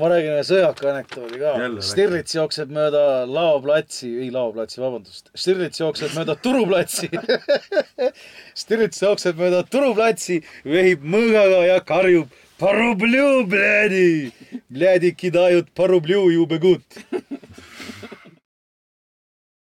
ma räägin ühe sõjaka anekdoodi ka Jälle. Stirlits jookseb mööda laoplatsi, ei laoplatsi, vabandust. Stirlits jookseb mööda turuplatsi. Stirlits jookseb mööda turuplatsi, vehib mõõgaga ja karjub. Parublju, blädi, blädi kidajut parublju jube gut.